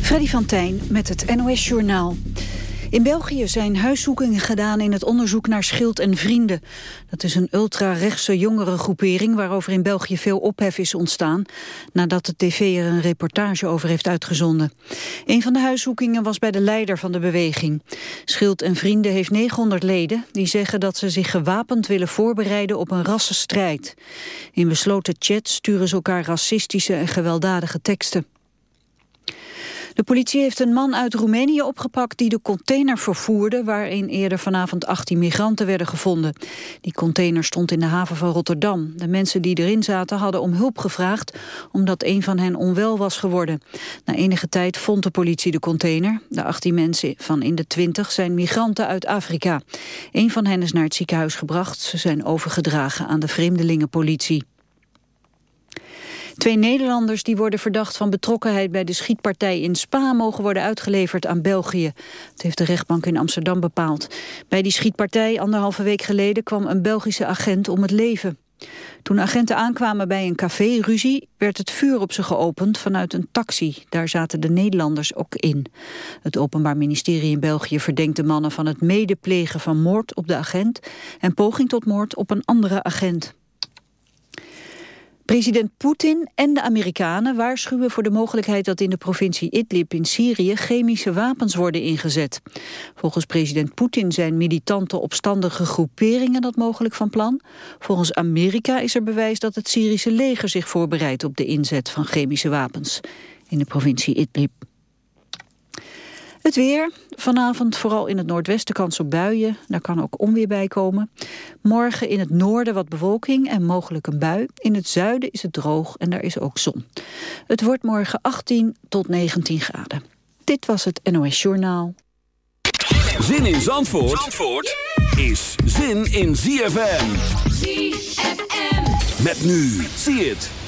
Freddy van Tijn met het NOS Journaal. In België zijn huiszoekingen gedaan in het onderzoek naar Schild en Vrienden. Dat is een ultra-rechtse jongerengroepering waarover in België veel ophef is ontstaan... nadat de tv er een reportage over heeft uitgezonden. Een van de huiszoekingen was bij de leider van de beweging. Schild en Vrienden heeft 900 leden die zeggen dat ze zich gewapend willen voorbereiden op een rassenstrijd. In besloten chats sturen ze elkaar racistische en gewelddadige teksten. De politie heeft een man uit Roemenië opgepakt die de container vervoerde waarin eerder vanavond 18 migranten werden gevonden. Die container stond in de haven van Rotterdam. De mensen die erin zaten hadden om hulp gevraagd omdat een van hen onwel was geworden. Na enige tijd vond de politie de container. De 18 mensen van in de 20 zijn migranten uit Afrika. Een van hen is naar het ziekenhuis gebracht. Ze zijn overgedragen aan de vreemdelingenpolitie. Twee Nederlanders die worden verdacht van betrokkenheid bij de schietpartij in Spa mogen worden uitgeleverd aan België. Dat heeft de rechtbank in Amsterdam bepaald. Bij die schietpartij anderhalve week geleden kwam een Belgische agent om het leven. Toen agenten aankwamen bij een café-ruzie werd het vuur op ze geopend vanuit een taxi. Daar zaten de Nederlanders ook in. Het Openbaar Ministerie in België verdenkt de mannen van het medeplegen van moord op de agent en poging tot moord op een andere agent. President Poetin en de Amerikanen waarschuwen voor de mogelijkheid dat in de provincie Idlib in Syrië chemische wapens worden ingezet. Volgens president Poetin zijn militante opstandige groeperingen dat mogelijk van plan. Volgens Amerika is er bewijs dat het Syrische leger zich voorbereidt op de inzet van chemische wapens in de provincie Idlib. Het weer. Vanavond vooral in het noordwesten kans op buien. Daar kan ook onweer bij komen. Morgen in het noorden wat bewolking en mogelijk een bui. In het zuiden is het droog en daar is ook zon. Het wordt morgen 18 tot 19 graden. Dit was het NOS Journaal. Zin in Zandvoort, Zandvoort is zin in ZFM. ZFM. Met nu. Zie het.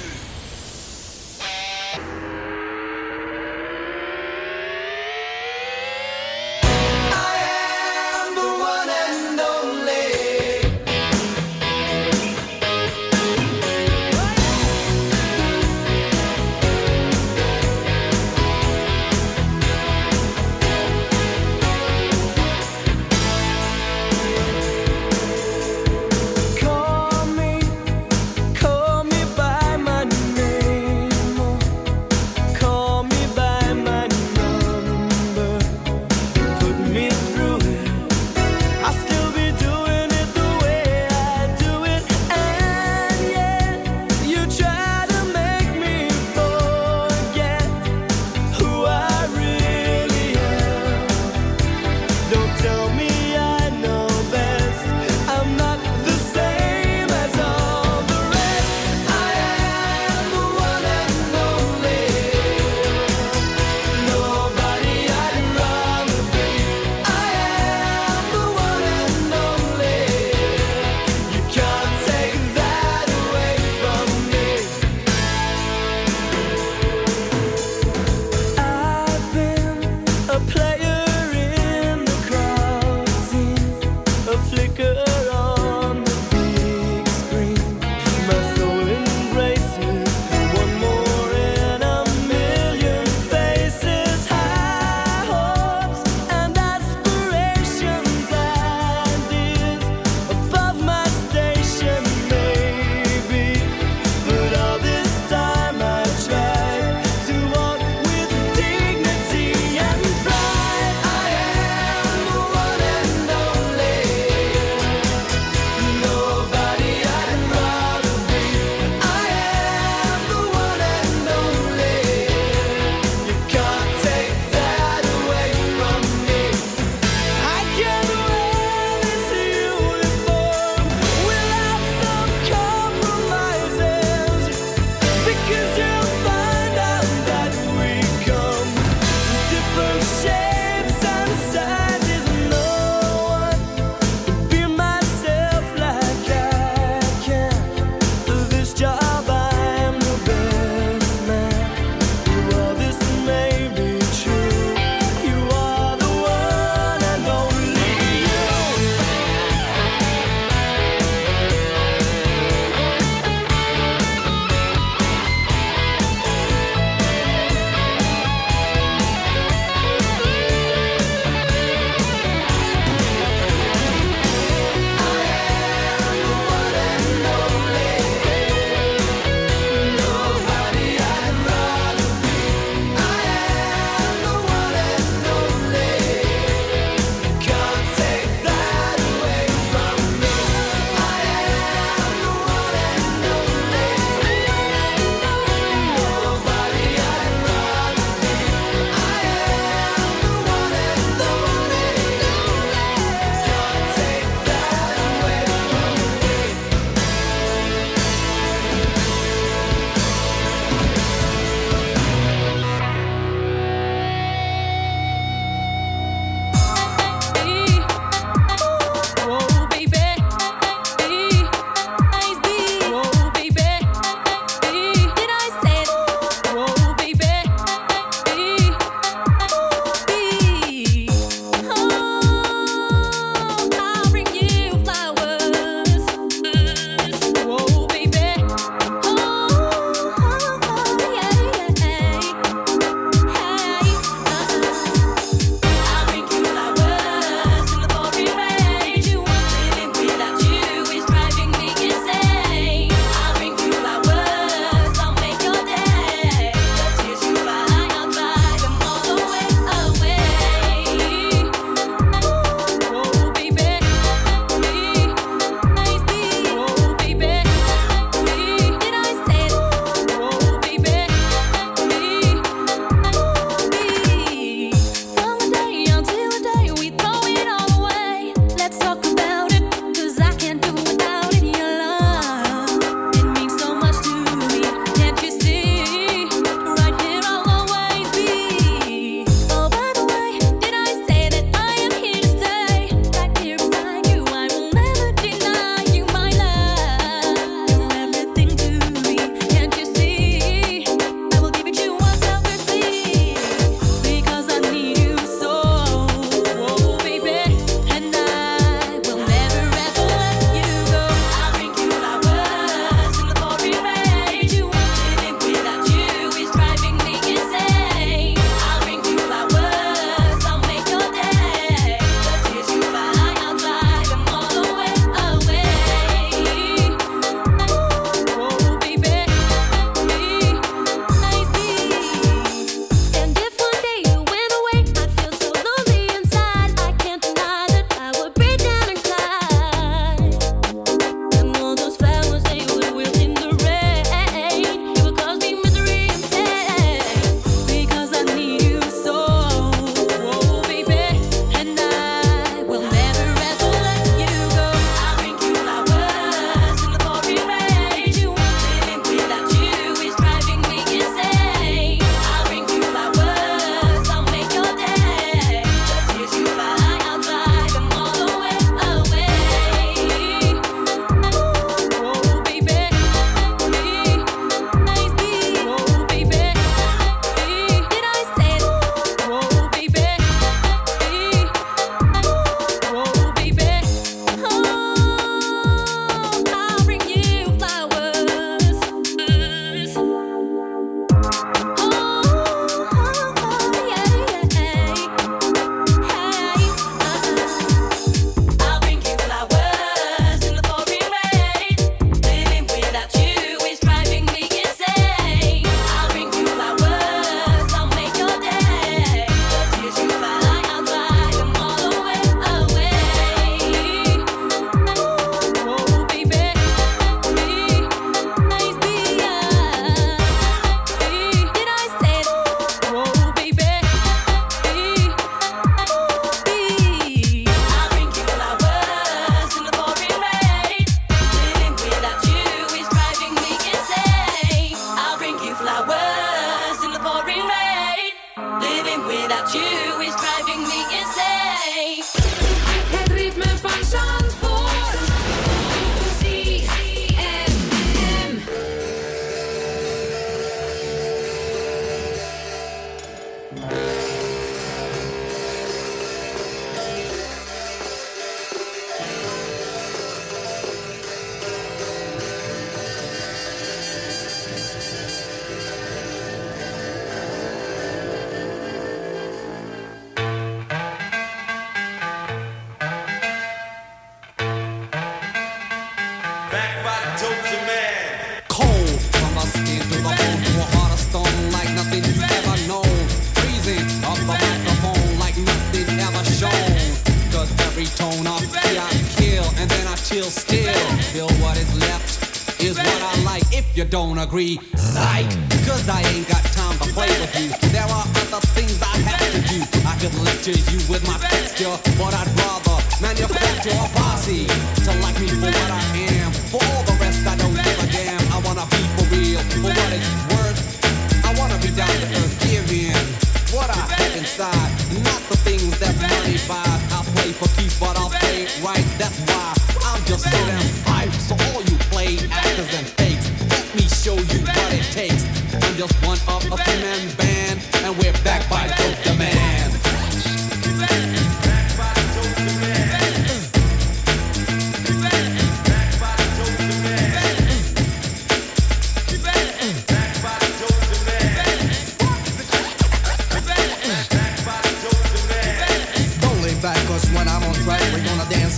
Agree.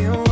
you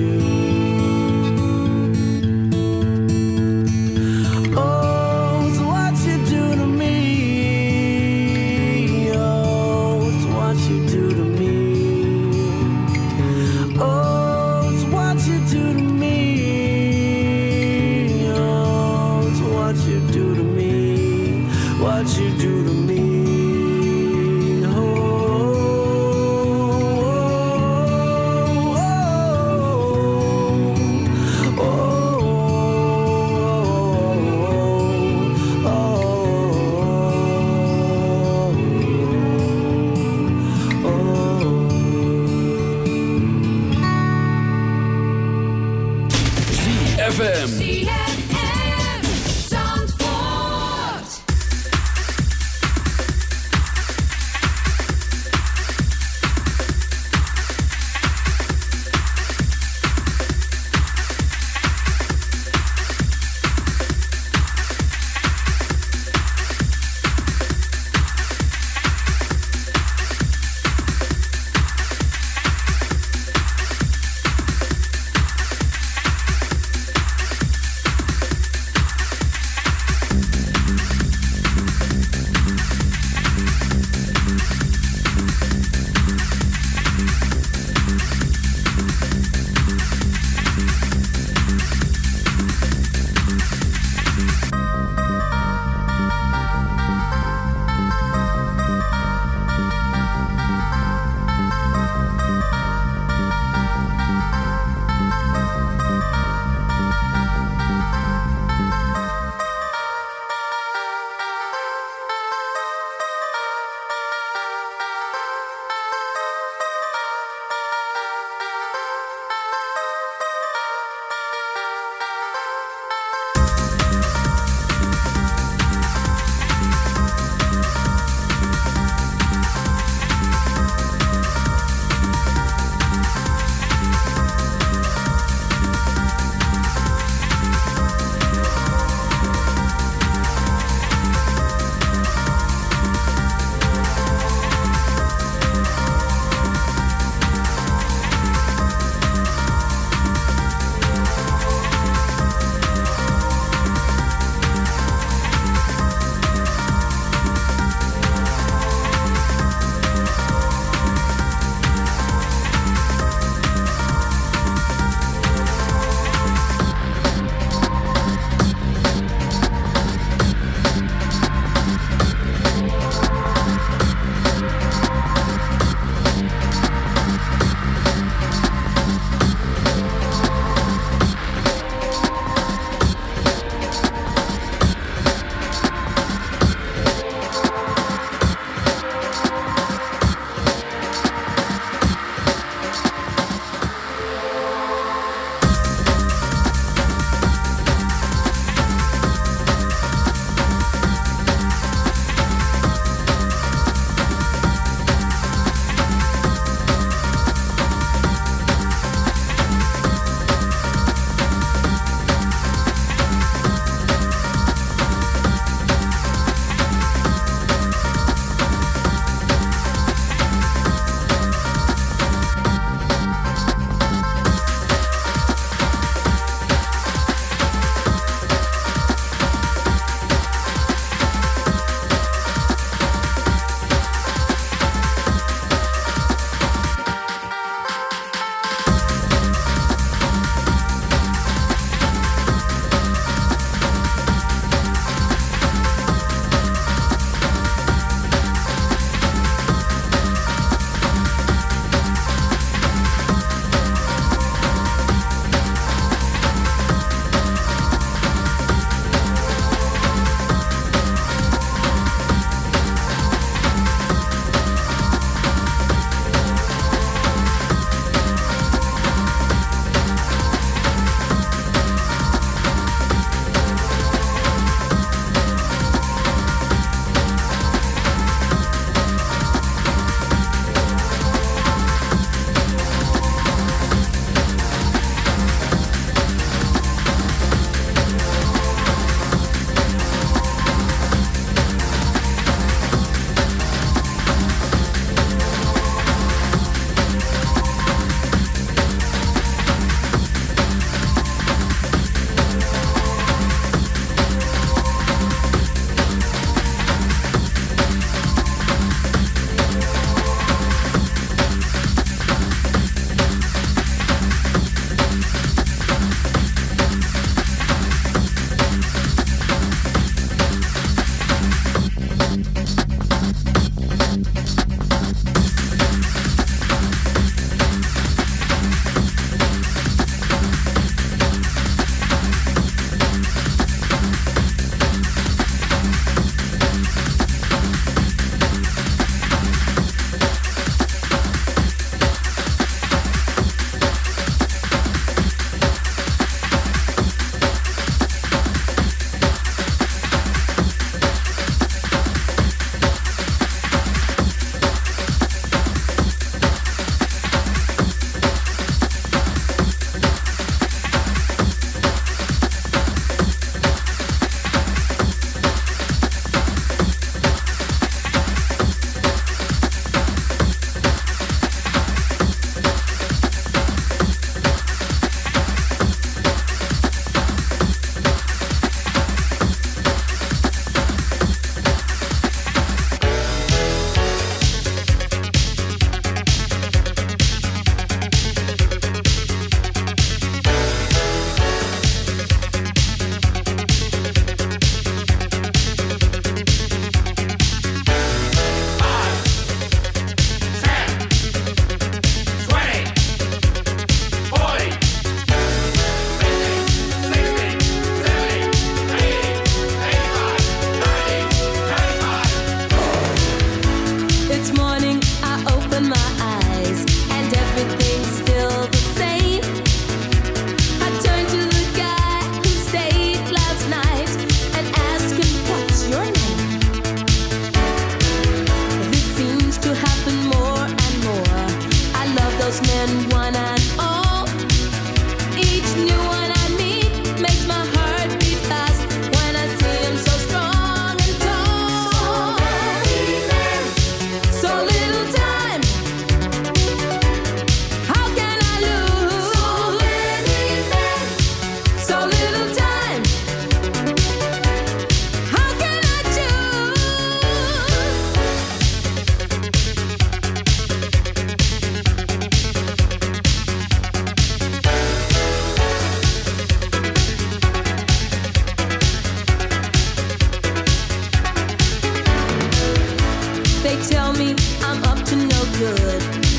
good.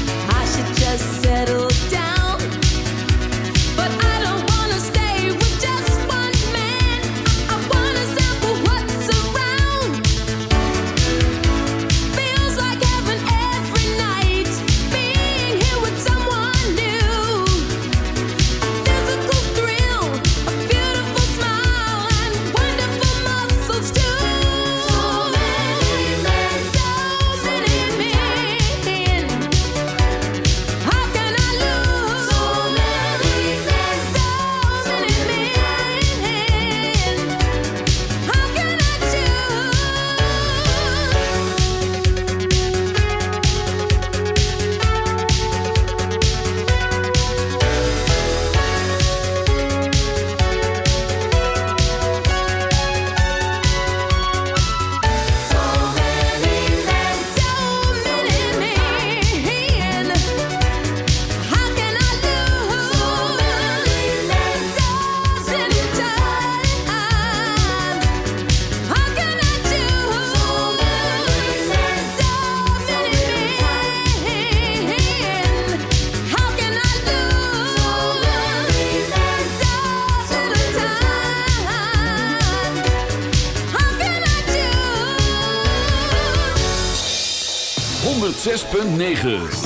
9.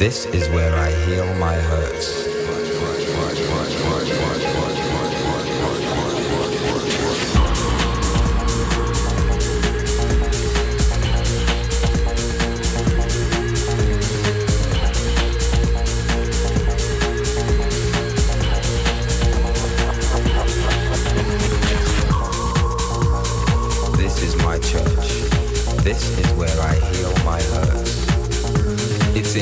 This is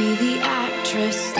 Be the actress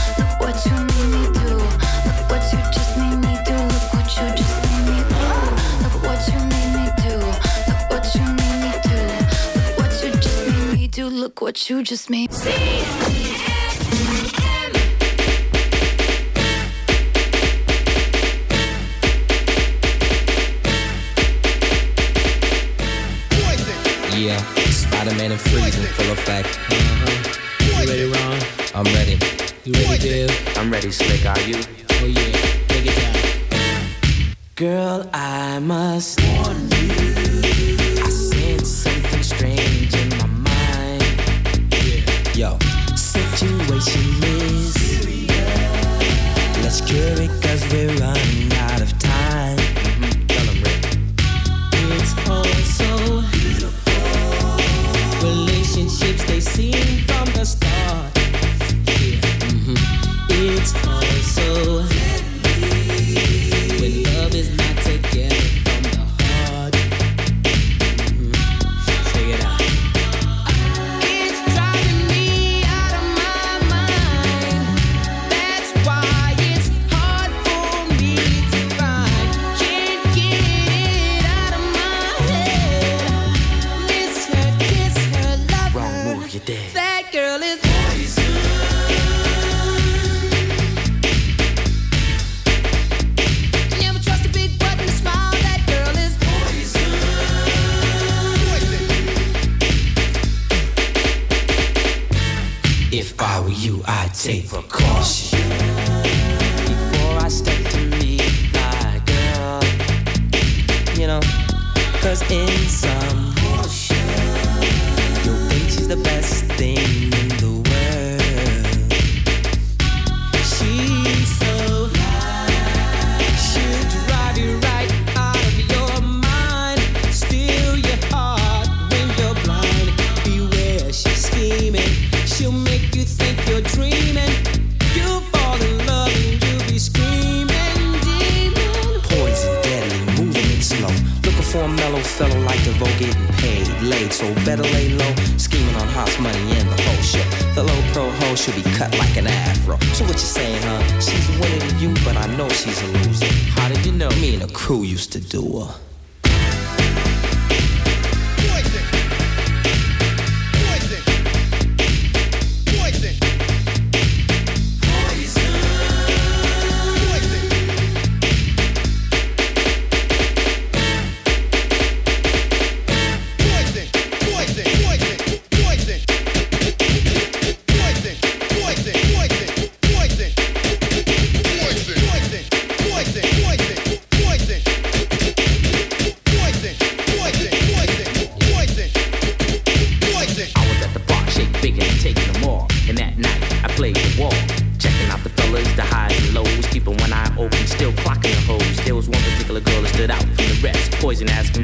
What you just made. Yeah, Spider-Man and Freeze in full effect. Uh-huh. You ready, Ron? I'm ready. You ready, Dave? I'm ready, Slick. Are you? Oh yeah, take it down. Girl, I must warn you. You,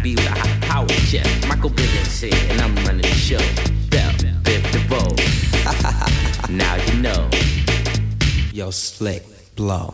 be with a high power jet. Michael Bivins here, and I'm running the show. Bell, Biv DeVoe. now you know. Yo, slick, blow.